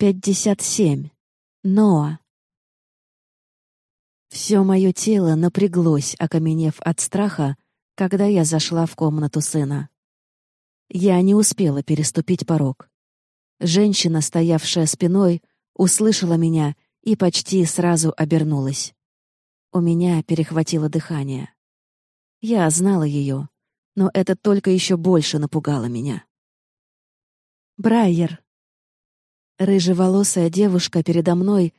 Пятьдесят семь. Ноа. Все мое тело напряглось, окаменев от страха, когда я зашла в комнату сына. Я не успела переступить порог. Женщина, стоявшая спиной, услышала меня и почти сразу обернулась. У меня перехватило дыхание. Я знала ее, но это только еще больше напугало меня. Брайер. Рыжеволосая девушка передо мной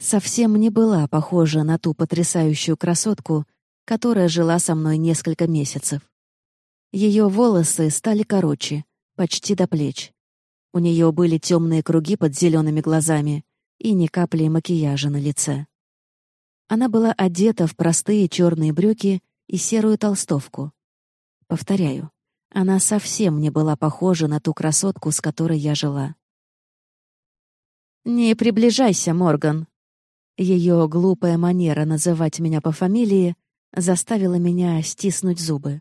совсем не была похожа на ту потрясающую красотку, которая жила со мной несколько месяцев. Ее волосы стали короче, почти до плеч. У нее были темные круги под зелеными глазами и ни капли макияжа на лице. Она была одета в простые черные брюки и серую толстовку. Повторяю, она совсем не была похожа на ту красотку, с которой я жила. «Не приближайся, Морган!» Ее глупая манера называть меня по фамилии заставила меня стиснуть зубы.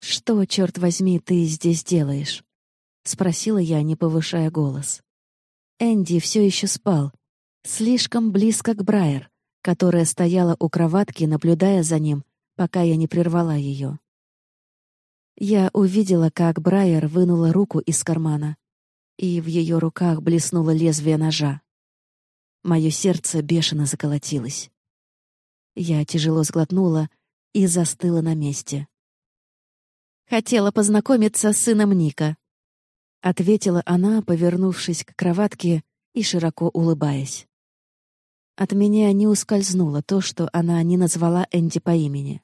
«Что, черт возьми, ты здесь делаешь?» — спросила я, не повышая голос. Энди все еще спал, слишком близко к Брайер, которая стояла у кроватки, наблюдая за ним, пока я не прервала ее. Я увидела, как Брайер вынула руку из кармана, и в ее руках блеснуло лезвие ножа. Мое сердце бешено заколотилось. Я тяжело сглотнула и застыла на месте. «Хотела познакомиться с сыном Ника», — ответила она, повернувшись к кроватке и широко улыбаясь. От меня не ускользнуло то, что она не назвала Энди по имени.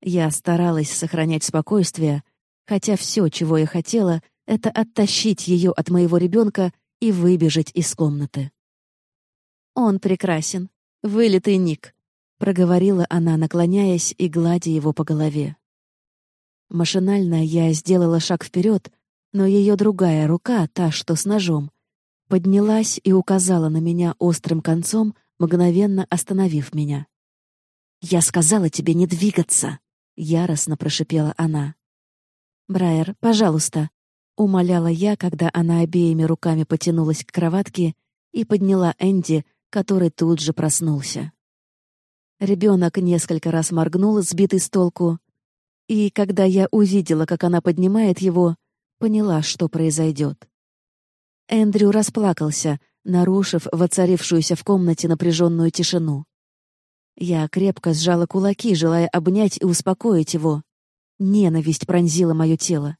Я старалась сохранять спокойствие, хотя все, чего я хотела, это оттащить ее от моего ребенка и выбежать из комнаты. «Он прекрасен. Вылитый Ник», — проговорила она, наклоняясь и гладя его по голове. Машинально я сделала шаг вперед, но ее другая рука, та, что с ножом, поднялась и указала на меня острым концом, мгновенно остановив меня. «Я сказала тебе не двигаться!» Яростно прошипела она. «Брайер, пожалуйста», — умоляла я, когда она обеими руками потянулась к кроватке и подняла Энди, который тут же проснулся. Ребенок несколько раз моргнул, сбитый с толку, и когда я увидела, как она поднимает его, поняла, что произойдет. Эндрю расплакался, нарушив воцарившуюся в комнате напряженную тишину. Я крепко сжала кулаки, желая обнять и успокоить его. Ненависть пронзила мое тело.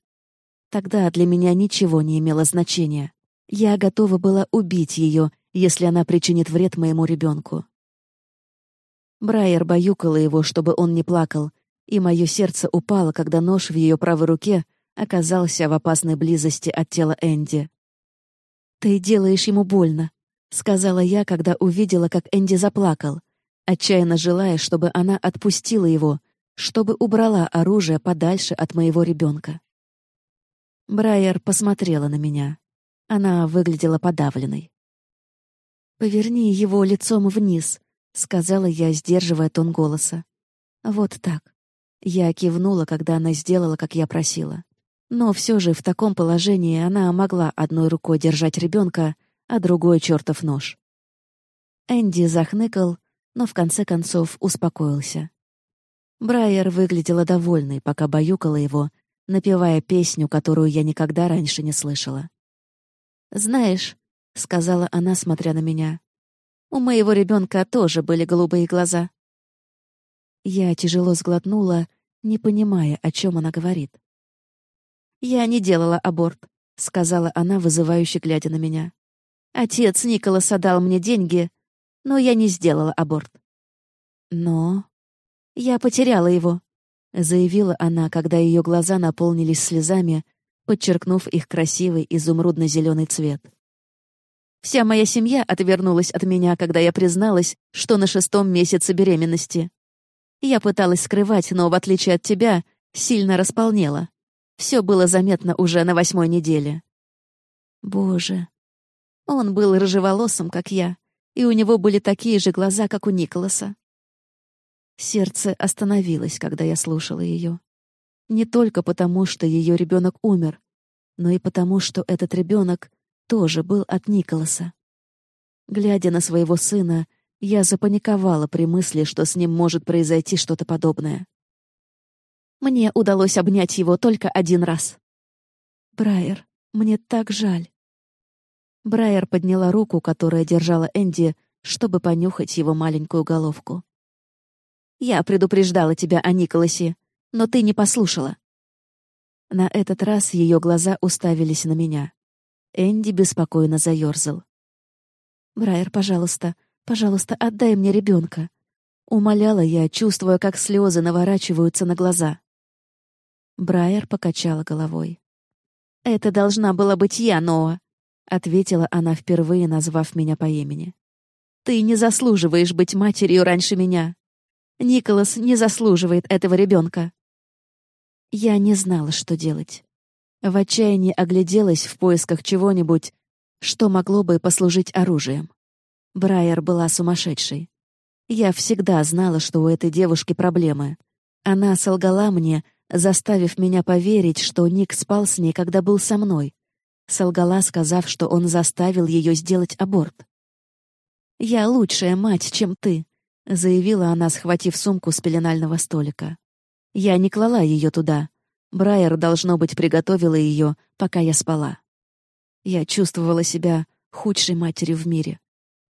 Тогда для меня ничего не имело значения. Я готова была убить ее, если она причинит вред моему ребенку. Брайер баюкала его, чтобы он не плакал, и мое сердце упало, когда нож в ее правой руке оказался в опасной близости от тела Энди. «Ты делаешь ему больно», — сказала я, когда увидела, как Энди заплакал, отчаянно желая, чтобы она отпустила его, чтобы убрала оружие подальше от моего ребенка. Брайер посмотрела на меня. Она выглядела подавленной. «Поверни его лицом вниз», — сказала я, сдерживая тон голоса. «Вот так». Я кивнула, когда она сделала, как я просила. Но все же в таком положении она могла одной рукой держать ребенка, а другой — чертов нож. Энди захныкал, но в конце концов успокоился. Брайер выглядела довольной, пока баюкала его, напевая песню, которую я никогда раньше не слышала. «Знаешь», — сказала она, смотря на меня, — «у моего ребенка тоже были голубые глаза». Я тяжело сглотнула, не понимая, о чем она говорит. «Я не делала аборт», — сказала она, вызывающе глядя на меня. «Отец Николаса дал мне деньги, но я не сделала аборт. Но я потеряла его, заявила она, когда ее глаза наполнились слезами, подчеркнув их красивый изумрудно-зеленый цвет. Вся моя семья отвернулась от меня, когда я призналась, что на шестом месяце беременности. Я пыталась скрывать, но, в отличие от тебя, сильно располнела. Все было заметно уже на восьмой неделе. Боже. Он был рыжеволосым, как я, и у него были такие же глаза, как у Николаса. Сердце остановилось, когда я слушала ее. Не только потому, что ее ребенок умер, но и потому, что этот ребенок тоже был от Николаса. Глядя на своего сына, я запаниковала при мысли, что с ним может произойти что-то подобное. Мне удалось обнять его только один раз. «Брайер, мне так жаль». Брайер подняла руку, которая держала Энди, чтобы понюхать его маленькую головку. «Я предупреждала тебя о Николасе, но ты не послушала». На этот раз ее глаза уставились на меня. Энди беспокойно заерзал. «Брайер, пожалуйста, пожалуйста, отдай мне ребенка. Умоляла я, чувствуя, как слезы наворачиваются на глаза. Брайер покачала головой. «Это должна была быть я, Ноа», — ответила она, впервые назвав меня по имени. «Ты не заслуживаешь быть матерью раньше меня. Николас не заслуживает этого ребенка». Я не знала, что делать. В отчаянии огляделась в поисках чего-нибудь, что могло бы послужить оружием. Брайер была сумасшедшей. Я всегда знала, что у этой девушки проблемы. Она солгала мне, заставив меня поверить, что Ник спал с ней, когда был со мной. Солгала, сказав, что он заставил ее сделать аборт. «Я лучшая мать, чем ты», — заявила она, схватив сумку с пеленального столика. «Я не клала ее туда. Брайер, должно быть, приготовила ее, пока я спала. Я чувствовала себя худшей матерью в мире.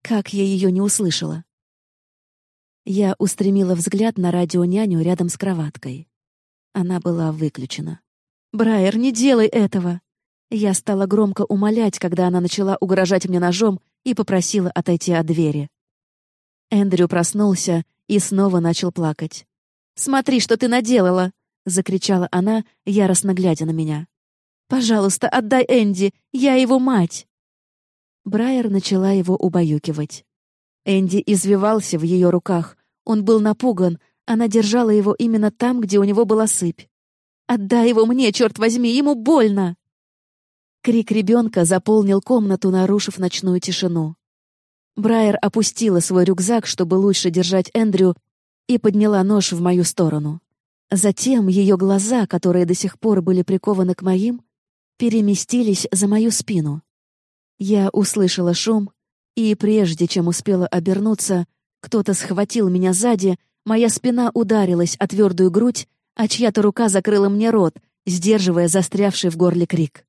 Как я ее не услышала?» Я устремила взгляд на радионяню рядом с кроваткой. Она была выключена. «Брайер, не делай этого!» Я стала громко умолять, когда она начала угрожать мне ножом и попросила отойти от двери. Эндрю проснулся и снова начал плакать. «Смотри, что ты наделала!» — закричала она, яростно глядя на меня. «Пожалуйста, отдай Энди! Я его мать!» Брайер начала его убаюкивать. Энди извивался в ее руках. Он был напуган, она держала его именно там, где у него была сыпь. «Отдай его мне, черт возьми, ему больно!» Крик ребенка заполнил комнату, нарушив ночную тишину. Брайер опустила свой рюкзак, чтобы лучше держать Эндрю, и подняла нож в мою сторону. Затем ее глаза, которые до сих пор были прикованы к моим, переместились за мою спину. Я услышала шум, и прежде чем успела обернуться, кто-то схватил меня сзади Моя спина ударилась о твердую грудь, а чья-то рука закрыла мне рот, сдерживая застрявший в горле крик.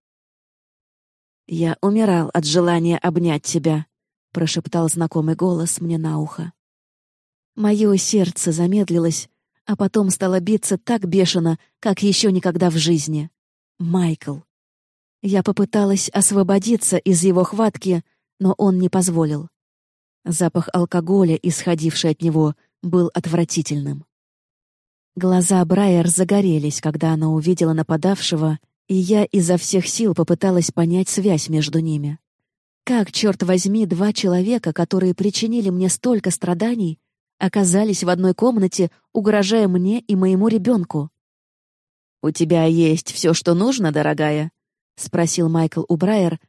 «Я умирал от желания обнять тебя», — прошептал знакомый голос мне на ухо. Мое сердце замедлилось, а потом стало биться так бешено, как еще никогда в жизни. Майкл. Я попыталась освободиться из его хватки, но он не позволил. Запах алкоголя, исходивший от него, был отвратительным. Глаза Брайер загорелись, когда она увидела нападавшего, и я изо всех сил попыталась понять связь между ними. Как, черт возьми, два человека, которые причинили мне столько страданий, оказались в одной комнате, угрожая мне и моему ребенку? «У тебя есть все, что нужно, дорогая?» — спросил Майкл у Брайер,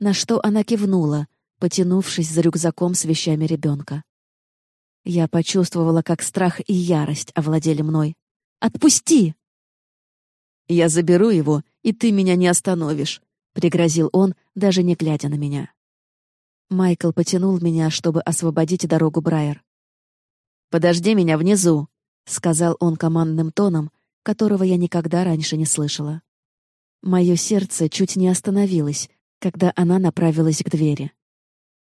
на что она кивнула, потянувшись за рюкзаком с вещами ребенка. Я почувствовала, как страх и ярость овладели мной. «Отпусти!» «Я заберу его, и ты меня не остановишь», — пригрозил он, даже не глядя на меня. Майкл потянул меня, чтобы освободить дорогу Брайер. «Подожди меня внизу», — сказал он командным тоном, которого я никогда раньше не слышала. Мое сердце чуть не остановилось, когда она направилась к двери.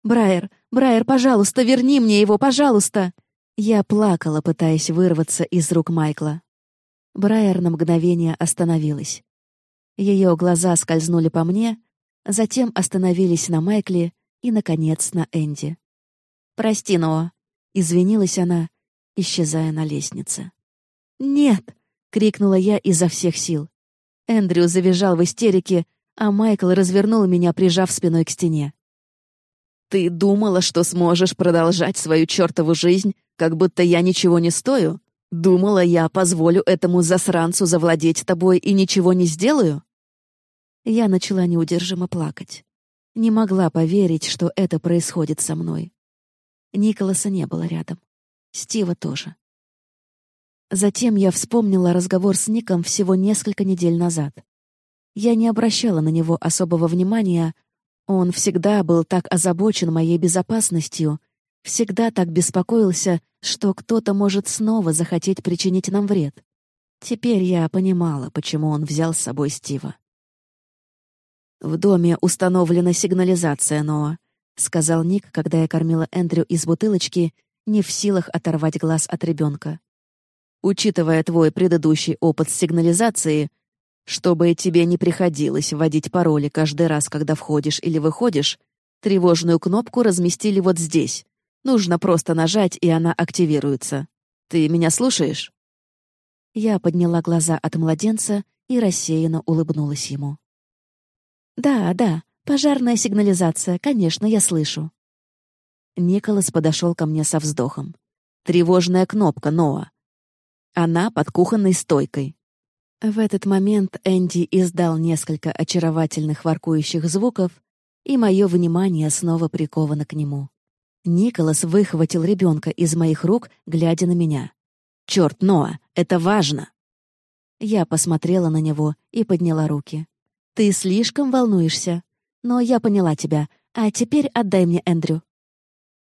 «Брайер, Брайер, пожалуйста, верни мне его, пожалуйста!» Я плакала, пытаясь вырваться из рук Майкла. Брайер на мгновение остановилась. Ее глаза скользнули по мне, затем остановились на Майкле и, наконец, на Энди. «Прости, Ноа», — извинилась она, исчезая на лестнице. «Нет!» — крикнула я изо всех сил. Эндрю завизжал в истерике, а Майкл развернул меня, прижав спиной к стене. Ты думала, что сможешь продолжать свою чертову жизнь, как будто я ничего не стою? Думала, я позволю этому засранцу завладеть тобой и ничего не сделаю?» Я начала неудержимо плакать. Не могла поверить, что это происходит со мной. Николаса не было рядом. Стива тоже. Затем я вспомнила разговор с Ником всего несколько недель назад. Я не обращала на него особого внимания, Он всегда был так озабочен моей безопасностью, всегда так беспокоился, что кто-то может снова захотеть причинить нам вред. Теперь я понимала, почему он взял с собой Стива. «В доме установлена сигнализация, Ноа», — сказал Ник, когда я кормила Эндрю из бутылочки, не в силах оторвать глаз от ребенка. «Учитывая твой предыдущий опыт сигнализации, чтобы тебе не приходилось вводить пароли каждый раз, когда входишь или выходишь, тревожную кнопку разместили вот здесь. Нужно просто нажать, и она активируется. Ты меня слушаешь?» Я подняла глаза от младенца и рассеянно улыбнулась ему. «Да, да, пожарная сигнализация, конечно, я слышу». Николас подошел ко мне со вздохом. «Тревожная кнопка, Ноа. Она под кухонной стойкой. В этот момент Энди издал несколько очаровательных воркующих звуков, и мое внимание снова приковано к нему. Николас выхватил ребенка из моих рук, глядя на меня. «Черт, Ноа, это важно!» Я посмотрела на него и подняла руки. «Ты слишком волнуешься. Но я поняла тебя. А теперь отдай мне Эндрю».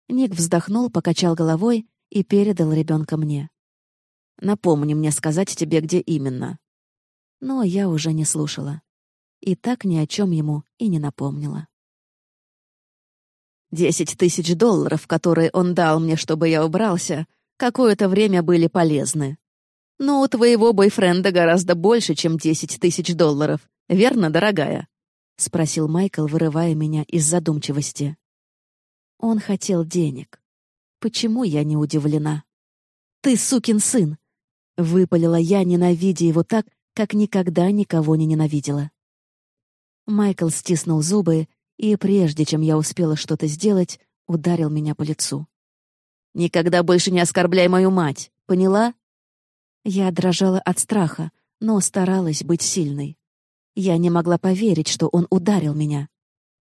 Ник вздохнул, покачал головой и передал ребенка мне. «Напомни мне сказать тебе, где именно», но я уже не слушала. И так ни о чем ему и не напомнила. Десять тысяч долларов, которые он дал мне, чтобы я убрался, какое-то время были полезны. Но у твоего бойфренда гораздо больше, чем десять тысяч долларов. Верно, дорогая?» — спросил Майкл, вырывая меня из задумчивости. Он хотел денег. Почему я не удивлена? «Ты сукин сын!» — выпалила я, ненавидя его так, как никогда никого не ненавидела. Майкл стиснул зубы и, прежде чем я успела что-то сделать, ударил меня по лицу. «Никогда больше не оскорбляй мою мать, поняла?» Я дрожала от страха, но старалась быть сильной. Я не могла поверить, что он ударил меня.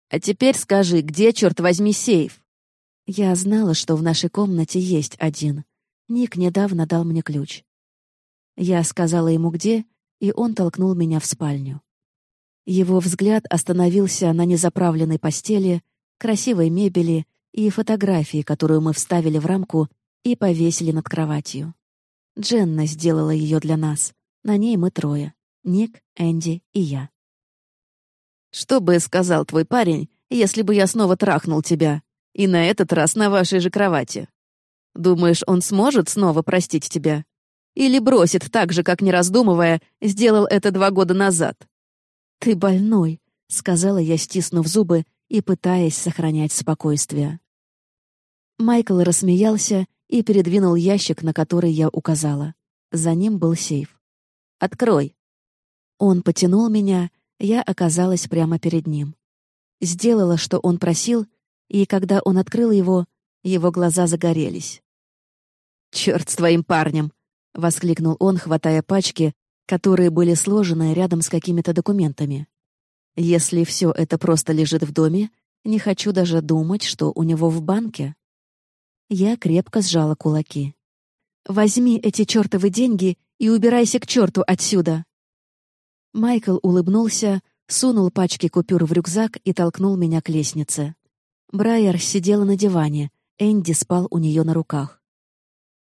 «А теперь скажи, где, черт возьми, сейф?» Я знала, что в нашей комнате есть один. Ник недавно дал мне ключ. Я сказала ему, где, и он толкнул меня в спальню. Его взгляд остановился на незаправленной постели, красивой мебели и фотографии, которую мы вставили в рамку и повесили над кроватью. Дженна сделала ее для нас. На ней мы трое — Ник, Энди и я. «Что бы сказал твой парень, если бы я снова трахнул тебя, и на этот раз на вашей же кровати? Думаешь, он сможет снова простить тебя?» Или бросит так же, как не раздумывая, сделал это два года назад. «Ты больной», — сказала я, стиснув зубы и пытаясь сохранять спокойствие. Майкл рассмеялся и передвинул ящик, на который я указала. За ним был сейф. «Открой». Он потянул меня, я оказалась прямо перед ним. Сделала, что он просил, и когда он открыл его, его глаза загорелись. «Черт с твоим парнем!» — воскликнул он, хватая пачки, которые были сложены рядом с какими-то документами. «Если все это просто лежит в доме, не хочу даже думать, что у него в банке». Я крепко сжала кулаки. «Возьми эти чертовы деньги и убирайся к черту отсюда!» Майкл улыбнулся, сунул пачки купюр в рюкзак и толкнул меня к лестнице. Брайер сидела на диване, Энди спал у нее на руках.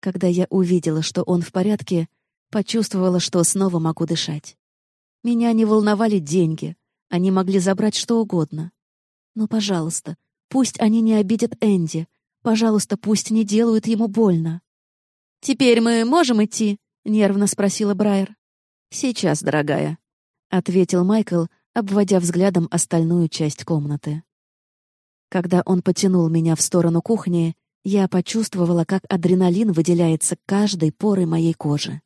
Когда я увидела, что он в порядке, почувствовала, что снова могу дышать. Меня не волновали деньги, они могли забрать что угодно. Но, пожалуйста, пусть они не обидят Энди, пожалуйста, пусть не делают ему больно. «Теперь мы можем идти?» — нервно спросила Брайер. «Сейчас, дорогая», — ответил Майкл, обводя взглядом остальную часть комнаты. Когда он потянул меня в сторону кухни, я почувствовала, как адреналин выделяется каждой порой моей кожи.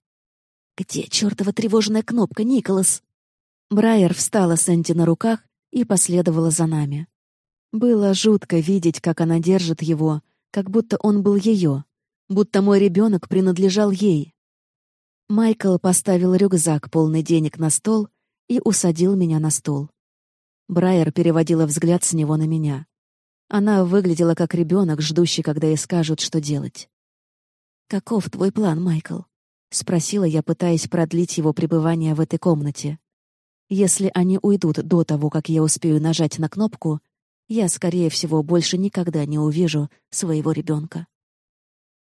«Где чертова тревожная кнопка, Николас?» Брайер встала с Энди на руках и последовала за нами. Было жутко видеть, как она держит его, как будто он был ее, будто мой ребенок принадлежал ей. Майкл поставил рюкзак, полный денег, на стол и усадил меня на стул. Брайер переводила взгляд с него на меня. Она выглядела как ребенок, ждущий, когда ей скажут, что делать. «Каков твой план, Майкл?» — спросила я, пытаясь продлить его пребывание в этой комнате. «Если они уйдут до того, как я успею нажать на кнопку, я, скорее всего, больше никогда не увижу своего ребенка.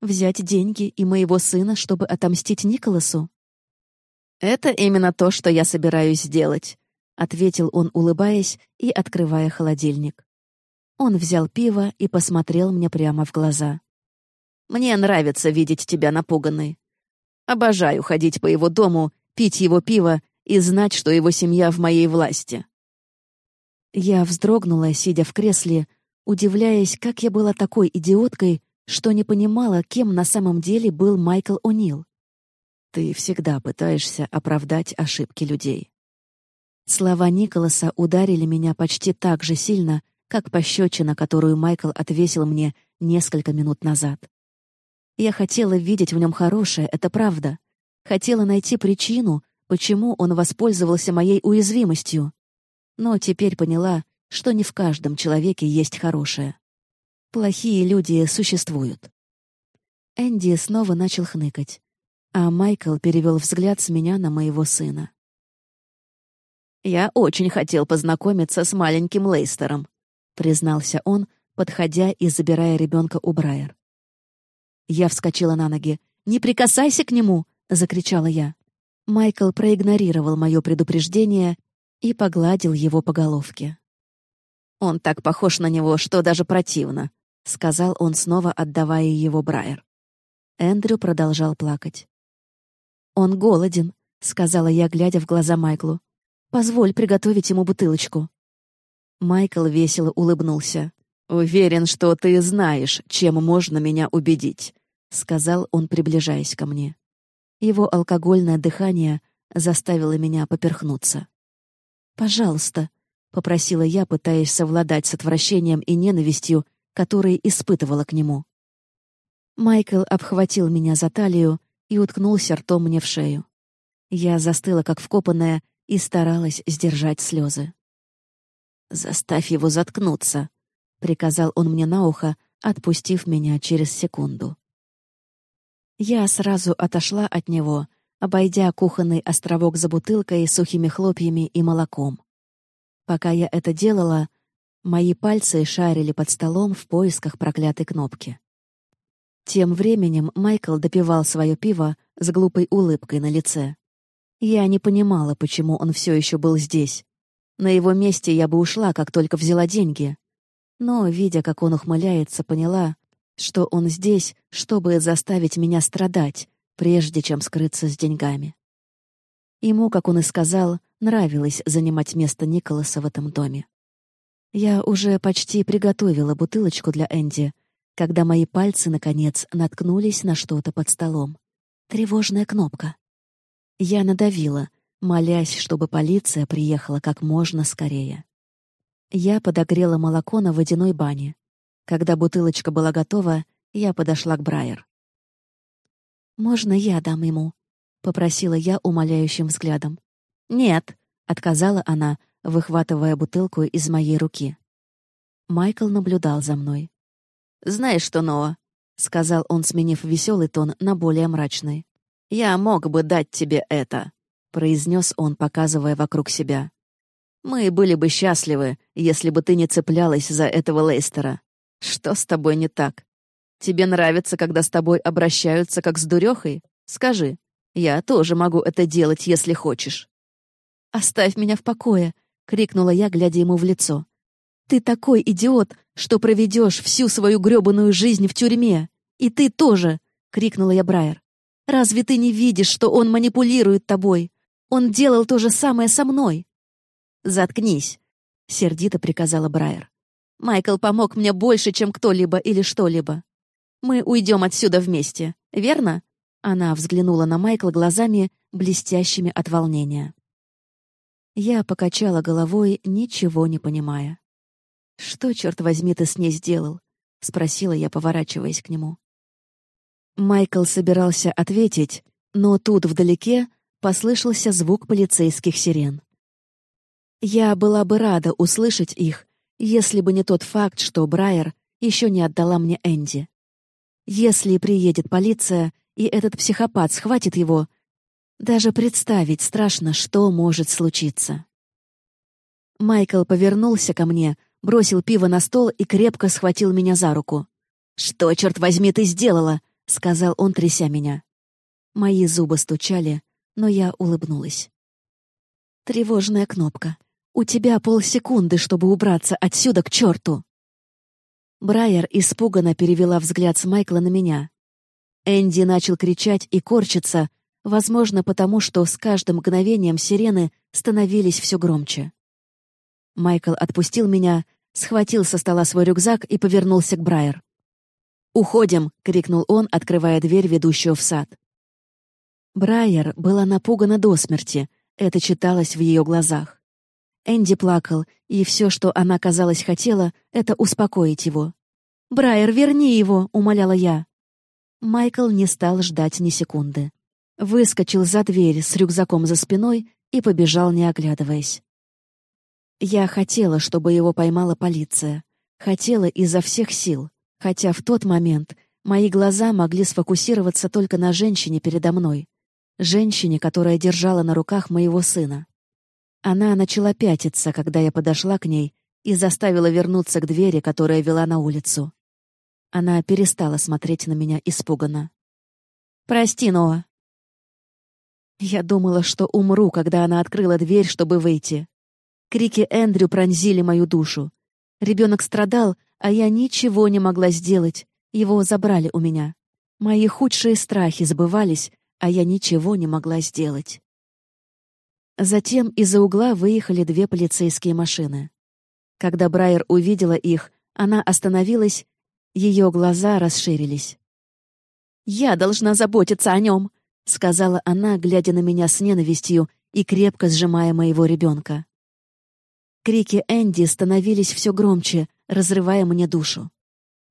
Взять деньги и моего сына, чтобы отомстить Николасу? «Это именно то, что я собираюсь сделать», — ответил он, улыбаясь и открывая холодильник. Он взял пиво и посмотрел мне прямо в глаза. «Мне нравится видеть тебя напуганной. Обожаю ходить по его дому, пить его пиво и знать, что его семья в моей власти». Я вздрогнула, сидя в кресле, удивляясь, как я была такой идиоткой, что не понимала, кем на самом деле был Майкл О'Нил. Ты всегда пытаешься оправдать ошибки людей. Слова Николаса ударили меня почти так же сильно, как пощечина, которую Майкл отвесил мне несколько минут назад. Я хотела видеть в нем хорошее, это правда. Хотела найти причину, почему он воспользовался моей уязвимостью. Но теперь поняла, что не в каждом человеке есть хорошее. Плохие люди существуют. Энди снова начал хныкать, а Майкл перевел взгляд с меня на моего сына. «Я очень хотел познакомиться с маленьким Лейстером», — признался он, подходя и забирая ребенка у Брайер. Я вскочила на ноги. «Не прикасайся к нему!» — закричала я. Майкл проигнорировал мое предупреждение и погладил его по головке. «Он так похож на него, что даже противно», — сказал он, снова отдавая его Брайер. Эндрю продолжал плакать. «Он голоден», — сказала я, глядя в глаза Майклу. «Позволь приготовить ему бутылочку». Майкл весело улыбнулся. «Уверен, что ты знаешь, чем можно меня убедить», — сказал он, приближаясь ко мне. Его алкогольное дыхание заставило меня поперхнуться. «Пожалуйста», — попросила я, пытаясь совладать с отвращением и ненавистью, которые испытывала к нему. Майкл обхватил меня за талию и уткнулся ртом мне в шею. Я застыла, как вкопанная, и старалась сдержать слезы. «Заставь его заткнуться», — приказал он мне на ухо, отпустив меня через секунду. Я сразу отошла от него, обойдя кухонный островок за бутылкой, сухими хлопьями и молоком. Пока я это делала, Мои пальцы шарили под столом в поисках проклятой кнопки. Тем временем Майкл допивал свое пиво с глупой улыбкой на лице. Я не понимала, почему он все еще был здесь. На его месте я бы ушла, как только взяла деньги. Но, видя, как он ухмыляется, поняла, что он здесь, чтобы заставить меня страдать, прежде чем скрыться с деньгами. Ему, как он и сказал, нравилось занимать место Николаса в этом доме. Я уже почти приготовила бутылочку для Энди, когда мои пальцы, наконец, наткнулись на что-то под столом. Тревожная кнопка. Я надавила, молясь, чтобы полиция приехала как можно скорее. Я подогрела молоко на водяной бане. Когда бутылочка была готова, я подошла к Брайер. «Можно я дам ему?» — попросила я умоляющим взглядом. «Нет», — отказала она, выхватывая бутылку из моей руки. Майкл наблюдал за мной. «Знаешь что, Ноа?» — сказал он, сменив веселый тон на более мрачный. «Я мог бы дать тебе это», — произнес он, показывая вокруг себя. «Мы были бы счастливы, если бы ты не цеплялась за этого Лейстера. Что с тобой не так? Тебе нравится, когда с тобой обращаются как с дурехой? Скажи, я тоже могу это делать, если хочешь». «Оставь меня в покое», — крикнула я, глядя ему в лицо. «Ты такой идиот, что проведешь всю свою грёбаную жизнь в тюрьме! И ты тоже!» — крикнула я Брайер. «Разве ты не видишь, что он манипулирует тобой? Он делал то же самое со мной!» «Заткнись!» — сердито приказала Брайер. «Майкл помог мне больше, чем кто-либо или что-либо. Мы уйдем отсюда вместе, верно?» Она взглянула на Майкла глазами, блестящими от волнения. Я покачала головой, ничего не понимая. «Что, черт возьми, ты с ней сделал?» — спросила я, поворачиваясь к нему. Майкл собирался ответить, но тут вдалеке послышался звук полицейских сирен. Я была бы рада услышать их, если бы не тот факт, что Брайер еще не отдала мне Энди. Если приедет полиция, и этот психопат схватит его, даже представить страшно, что может случиться. Майкл повернулся ко мне, бросил пиво на стол и крепко схватил меня за руку. «Что, черт возьми, ты сделала?» — сказал он, тряся меня. Мои зубы стучали, но я улыбнулась. Тревожная кнопка. У тебя полсекунды, чтобы убраться отсюда к черту. Брайер испуганно перевела взгляд с Майкла на меня. Энди начал кричать и корчиться, возможно, потому что с каждым мгновением сирены становились все громче. Майкл отпустил меня, схватил со стола свой рюкзак и повернулся к Брайер. «Уходим!» — крикнул он, открывая дверь, ведущую в сад. Брайер была напугана до смерти, это читалось в ее глазах. Энди плакал, и все, что она, казалось, хотела, это успокоить его. «Брайер, верни его!» — умоляла я. Майкл не стал ждать ни секунды. Выскочил за дверь с рюкзаком за спиной и побежал, не оглядываясь. Я хотела, чтобы его поймала полиция. Хотела изо всех сил, хотя в тот момент мои глаза могли сфокусироваться только на женщине передо мной. Женщине, которая держала на руках моего сына. Она начала пятиться, когда я подошла к ней и заставила вернуться к двери, которая вела на улицу. Она перестала смотреть на меня испуганно. «Прости, Ноа». Я думала, что умру, когда она открыла дверь, чтобы выйти. Крики Эндрю пронзили мою душу. Ребенок страдал, а я ничего не могла сделать. Его забрали у меня. Мои худшие страхи сбывались, а я ничего не могла сделать. Затем из-за угла выехали две полицейские машины. Когда Брайер увидела их, она остановилась, ее глаза расширились. «Я должна заботиться о нем», — сказала она, глядя на меня с ненавистью и крепко сжимая моего ребенка. Крики Энди становились все громче, разрывая мне душу.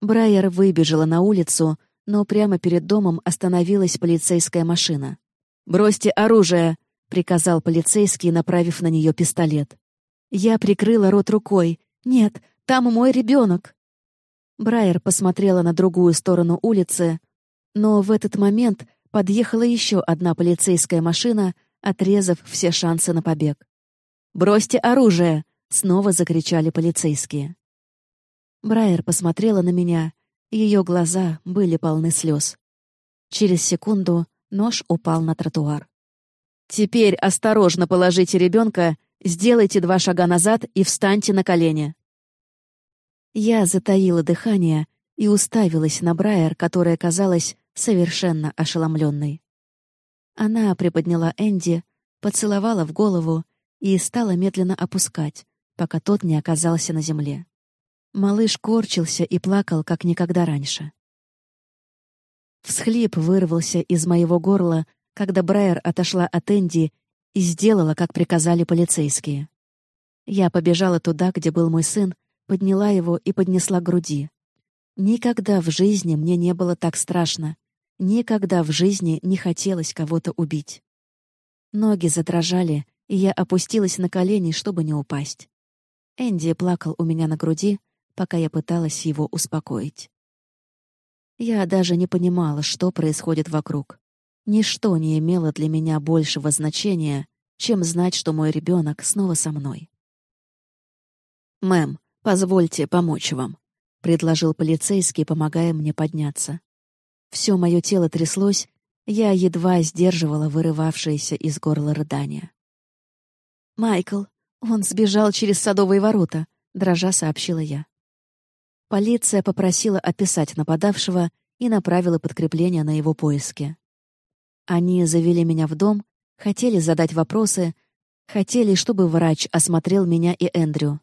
Брайер выбежала на улицу, но прямо перед домом остановилась полицейская машина. «Бросьте оружие!» приказал полицейский, направив на нее пистолет. Я прикрыла рот рукой. «Нет, там мой ребенок!» Брайер посмотрела на другую сторону улицы, но в этот момент подъехала еще одна полицейская машина, отрезав все шансы на побег. «Бросьте оружие!» — снова закричали полицейские. Брайер посмотрела на меня, ее глаза были полны слез. Через секунду нож упал на тротуар. Теперь осторожно положите ребенка, сделайте два шага назад и встаньте на колени. Я затаила дыхание и уставилась на Брайер, которая казалась совершенно ошеломленной. Она приподняла Энди, поцеловала в голову и стала медленно опускать, пока тот не оказался на земле. Малыш корчился и плакал, как никогда раньше. Всхлип вырвался из моего горла, когда Брайер отошла от Энди и сделала, как приказали полицейские. Я побежала туда, где был мой сын, подняла его и поднесла к груди. Никогда в жизни мне не было так страшно. Никогда в жизни не хотелось кого-то убить. Ноги задрожали, и я опустилась на колени, чтобы не упасть. Энди плакал у меня на груди, пока я пыталась его успокоить. Я даже не понимала, что происходит вокруг. Ничто не имело для меня большего значения, чем знать, что мой ребенок снова со мной. «Мэм, позвольте помочь вам», — предложил полицейский, помогая мне подняться. Все мое тело тряслось, я едва сдерживала вырывавшееся из горла рыдания. «Майкл, он сбежал через садовые ворота», — дрожа сообщила я. Полиция попросила описать нападавшего и направила подкрепление на его поиски. Они завели меня в дом, хотели задать вопросы, хотели, чтобы врач осмотрел меня и Эндрю.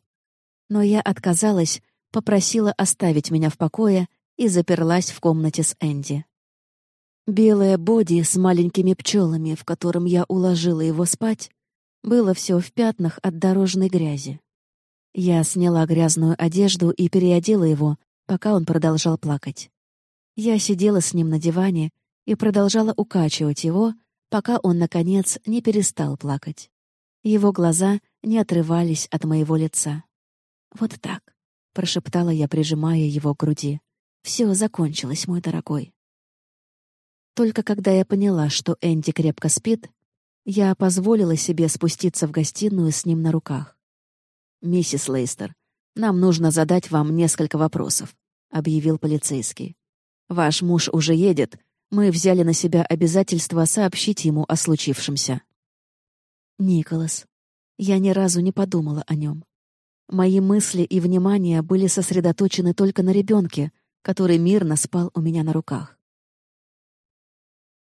Но я отказалась, попросила оставить меня в покое и заперлась в комнате с Энди. Белое боди с маленькими пчелами, в котором я уложила его спать, было все в пятнах от дорожной грязи. Я сняла грязную одежду и переодела его, пока он продолжал плакать. Я сидела с ним на диване и продолжала укачивать его, пока он, наконец, не перестал плакать. Его глаза не отрывались от моего лица. «Вот так», — прошептала я, прижимая его к груди. «Все закончилось, мой дорогой». Только когда я поняла, что Энди крепко спит, я позволила себе спуститься в гостиную с ним на руках. «Миссис Лейстер, нам нужно задать вам несколько вопросов», — объявил полицейский. «Ваш муж уже едет. Мы взяли на себя обязательство сообщить ему о случившемся». Николас. Я ни разу не подумала о нем. Мои мысли и внимание были сосредоточены только на ребенке, который мирно спал у меня на руках.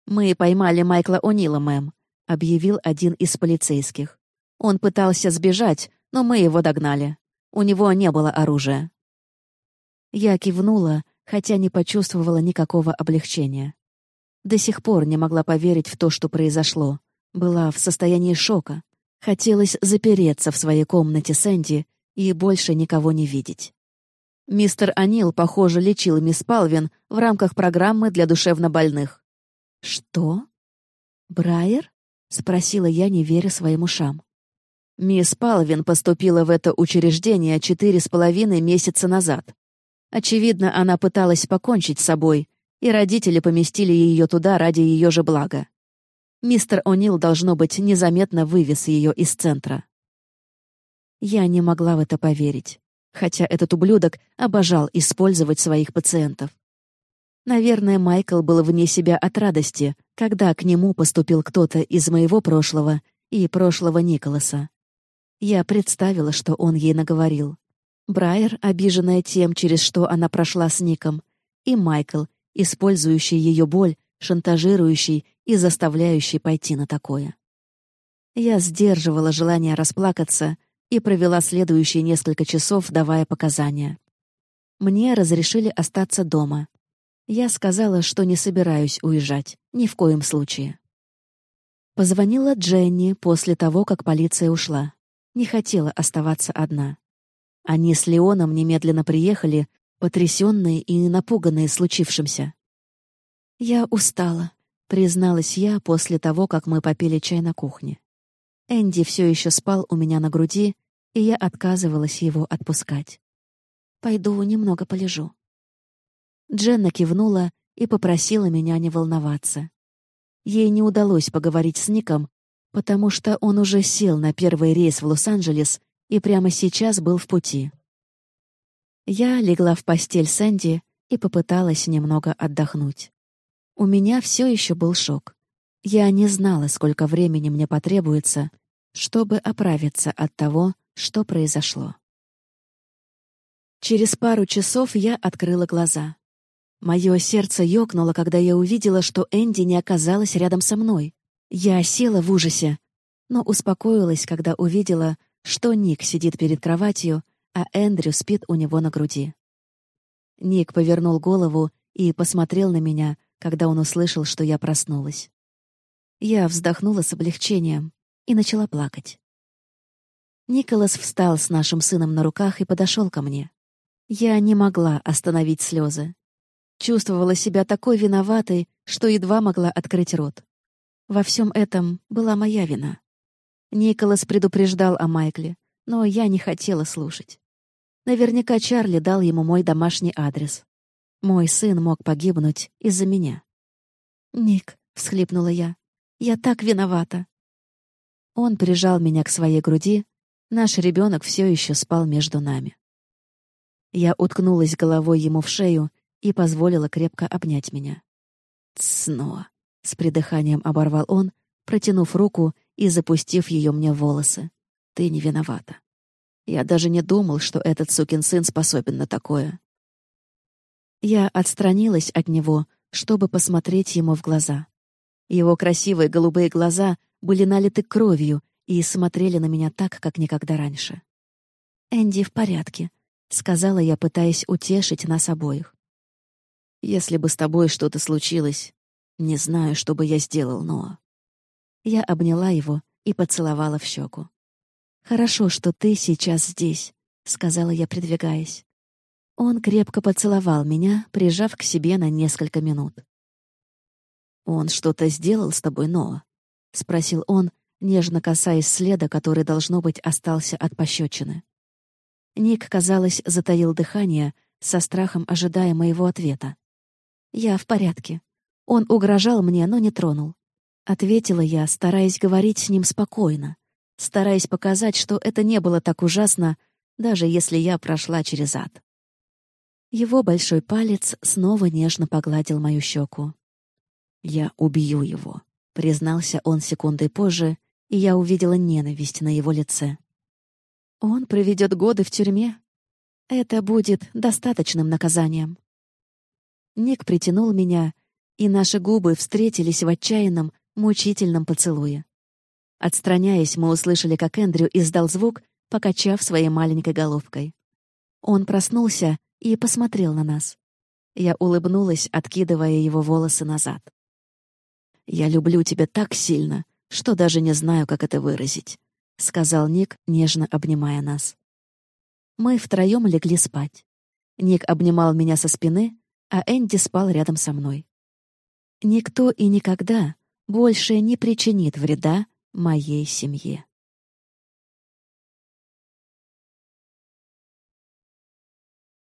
«Мы поймали Майкла О'Нила, мэм», — объявил один из полицейских. «Он пытался сбежать, но мы его догнали. У него не было оружия». Я кивнула, хотя не почувствовала никакого облегчения. До сих пор не могла поверить в то, что произошло. Была в состоянии шока. Хотелось запереться в своей комнате Сэнди и больше никого не видеть. Мистер Анил, похоже, лечил мисс Палвин в рамках программы для душевнобольных. «Что? Брайер?» — спросила я, не веря своим ушам. Мисс Палвин поступила в это учреждение четыре с половиной месяца назад. Очевидно, она пыталась покончить с собой, и родители поместили ее туда ради ее же блага. Мистер О'Нил, должно быть, незаметно вывез ее из центра. Я не могла в это поверить, хотя этот ублюдок обожал использовать своих пациентов. Наверное, Майкл был вне себя от радости, когда к нему поступил кто-то из моего прошлого и прошлого Николаса. Я представила, что он ей наговорил. Брайер, обиженная тем, через что она прошла с Ником, и Майкл, использующий ее боль, шантажирующий и заставляющий пойти на такое. Я сдерживала желание расплакаться и провела следующие несколько часов, давая показания. Мне разрешили остаться дома. Я сказала, что не собираюсь уезжать, ни в коем случае. Позвонила Дженни после того, как полиция ушла. Не хотела оставаться одна. Они с Леоном немедленно приехали, потрясенные и напуганные случившимся. «Я устала», — призналась я после того, как мы попили чай на кухне. Энди все еще спал у меня на груди, и я отказывалась его отпускать. «Пойду немного полежу». Дженна кивнула и попросила меня не волноваться. Ей не удалось поговорить с Ником, потому что он уже сел на первый рейс в Лос-Анджелес и прямо сейчас был в пути. Я легла в постель Сэнди и попыталась немного отдохнуть. У меня все еще был шок. Я не знала, сколько времени мне потребуется, чтобы оправиться от того, что произошло. Через пару часов я открыла глаза. Мое сердце ёкнуло, когда я увидела, что Энди не оказалась рядом со мной. Я села в ужасе, но успокоилась, когда увидела, что Ник сидит перед кроватью, а Эндрю спит у него на груди. Ник повернул голову и посмотрел на меня, когда он услышал, что я проснулась. Я вздохнула с облегчением и начала плакать. Николас встал с нашим сыном на руках и подошел ко мне. Я не могла остановить слезы. Чувствовала себя такой виноватой, что едва могла открыть рот. Во всем этом была моя вина. Николас предупреждал о Майкле, но я не хотела слушать. Наверняка Чарли дал ему мой домашний адрес. Мой сын мог погибнуть из-за меня. «Ник», — всхлипнула я, — «я так виновата». Он прижал меня к своей груди, наш ребенок все еще спал между нами. Я уткнулась головой ему в шею и позволила крепко обнять меня. «Снова!» — с придыханием оборвал он, протянув руку и запустив ее мне в волосы. «Ты не виновата. Я даже не думал, что этот сукин сын способен на такое». Я отстранилась от него, чтобы посмотреть ему в глаза. Его красивые голубые глаза были налиты кровью и смотрели на меня так, как никогда раньше. «Энди в порядке», — сказала я, пытаясь утешить нас обоих. Если бы с тобой что-то случилось, не знаю, что бы я сделал, но...» Я обняла его и поцеловала в щеку. «Хорошо, что ты сейчас здесь», — сказала я, придвигаясь. Он крепко поцеловал меня, прижав к себе на несколько минут. «Он что-то сделал с тобой, Ноа?» — спросил он, нежно касаясь следа, который, должно быть, остался от пощечины. Ник, казалось, затаил дыхание, со страхом ожидая моего ответа. «Я в порядке. Он угрожал мне, но не тронул». Ответила я, стараясь говорить с ним спокойно, стараясь показать, что это не было так ужасно, даже если я прошла через ад. Его большой палец снова нежно погладил мою щеку. «Я убью его», — признался он секундой позже, и я увидела ненависть на его лице. «Он проведет годы в тюрьме. Это будет достаточным наказанием». Ник притянул меня, и наши губы встретились в отчаянном, мучительном поцелуе. Отстраняясь, мы услышали, как Эндрю издал звук, покачав своей маленькой головкой. Он проснулся и посмотрел на нас. Я улыбнулась, откидывая его волосы назад. «Я люблю тебя так сильно, что даже не знаю, как это выразить», — сказал Ник, нежно обнимая нас. Мы втроем легли спать. Ник обнимал меня со спины, а Энди спал рядом со мной. Никто и никогда больше не причинит вреда моей семье.